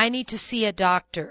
I need to see a doctor.